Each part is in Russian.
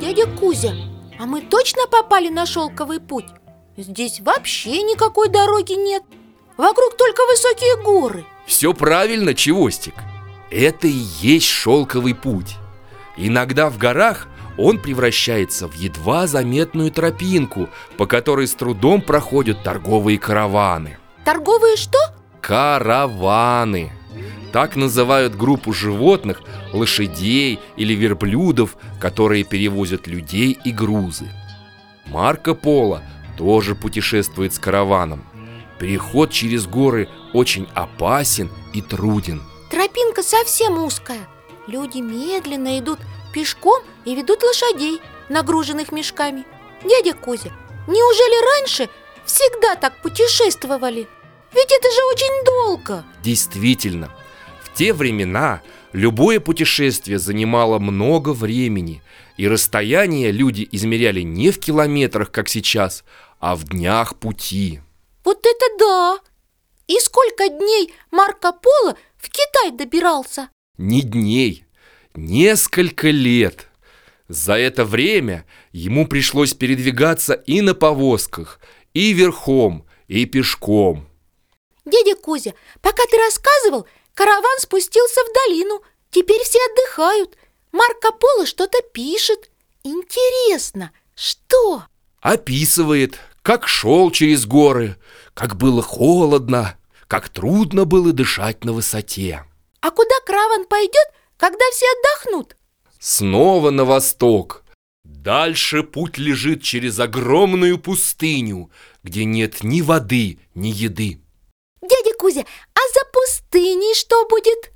Дядя Кузя, а мы точно попали на шелковый путь? Здесь вообще никакой дороги нет Вокруг только высокие горы Все правильно, Чевостик Это и есть шелковый путь Иногда в горах он превращается в едва заметную тропинку, по которой с трудом проходят торговые караваны. Торговые что? Караваны. Так называют группу животных, лошадей или верблюдов, которые перевозят людей и грузы. Марко Поло тоже путешествует с караваном. Переход через горы очень опасен и труден. Тропинка совсем узкая. Люди медленно идут пешком и ведут лошадей, нагруженных мешками. Дядя Кузя, неужели раньше всегда так путешествовали? Ведь это же очень долго Действительно, те времена любое путешествие занимало много времени И расстояние люди измеряли не в километрах, как сейчас, а в днях пути Вот это да! И сколько дней Марко Поло в Китай добирался? Не дней, несколько лет За это время ему пришлось передвигаться и на повозках, и верхом, и пешком Дядя Кузя, пока ты рассказывал, караван спустился в долину. Теперь все отдыхают. Марко Поло что-то пишет. Интересно, что? Описывает, как шел через горы, как было холодно, как трудно было дышать на высоте. А куда караван пойдет, когда все отдохнут? Снова на восток. Дальше путь лежит через огромную пустыню, где нет ни воды, ни еды. Дядя Кузя, за пустыней что будет?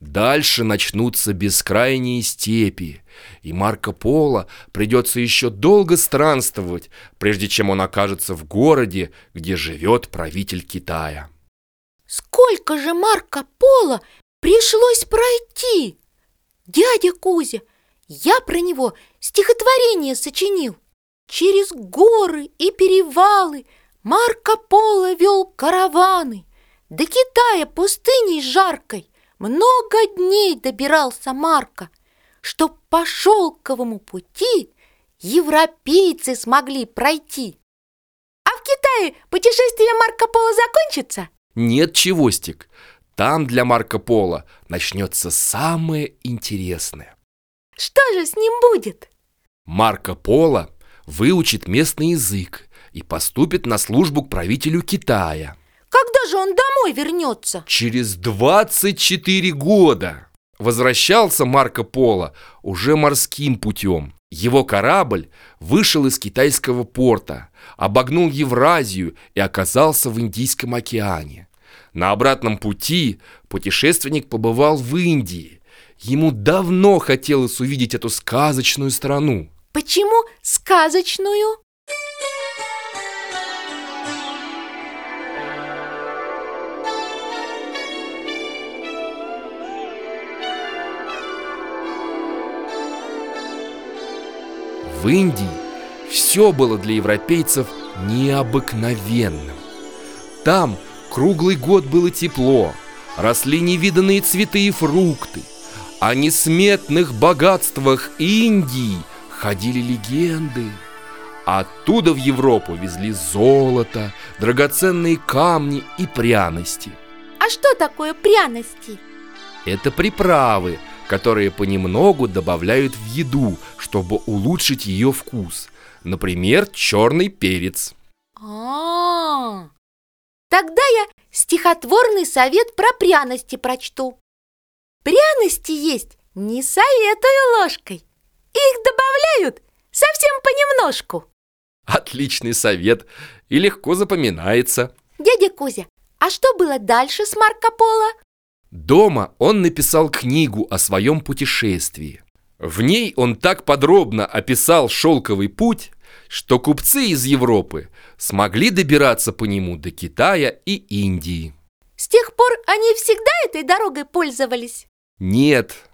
Дальше начнутся бескрайние степи, и Марко Поло придется еще долго странствовать, прежде чем он окажется в городе, где живет правитель Китая. Сколько же Марко Поло пришлось пройти? Дядя Кузя, я про него стихотворение сочинил. Через горы и перевалы Марко Поло вел караваны. До Китая пустыней жаркой много дней добирался Марко, Чтоб по шелковому пути европейцы смогли пройти. А в Китае путешествие Марко Поло закончится? Нет, Чевостик, там для Марко Поло начнется самое интересное. Что же с ним будет? Марко Поло выучит местный язык и поступит на службу к правителю Китая. Когда же он домой вернется? Через 24 года возвращался Марко Поло уже морским путем. Его корабль вышел из китайского порта, обогнул Евразию и оказался в Индийском океане. На обратном пути путешественник побывал в Индии. Ему давно хотелось увидеть эту сказочную страну. Почему сказочную? В Индии все было для европейцев необыкновенным. Там круглый год было тепло, росли невиданные цветы и фрукты. О несметных богатствах Индии ходили легенды. Оттуда в Европу везли золото, драгоценные камни и пряности. А что такое пряности? Это приправы, которые понемногу добавляют в еду, чтобы улучшить ее вкус. Например, черный перец. А, Тогда я стихотворный совет про пряности прочту. Пряности есть не советую ложкой. Их добавляют совсем понемножку. Отличный совет и легко запоминается. Дядя Кузя, а что было дальше с Марко Поло? Дома он написал книгу о своем путешествии. В ней он так подробно описал шелковый путь, что купцы из Европы смогли добираться по нему до Китая и Индии. С тех пор они всегда этой дорогой пользовались? Нет,